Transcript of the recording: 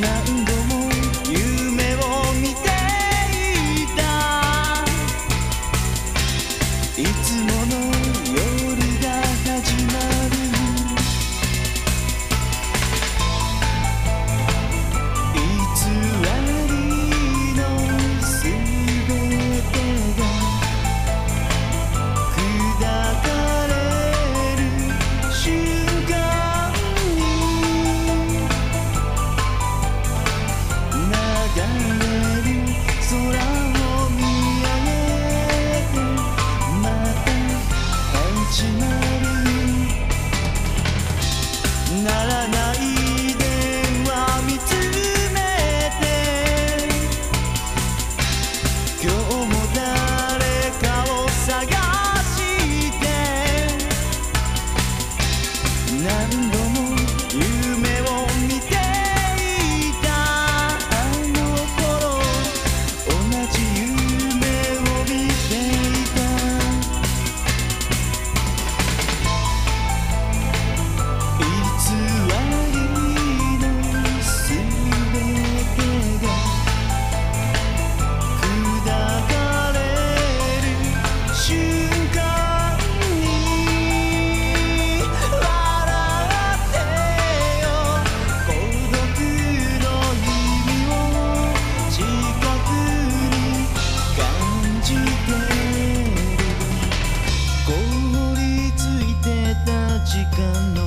何度も夢を見ていた。いつもの broken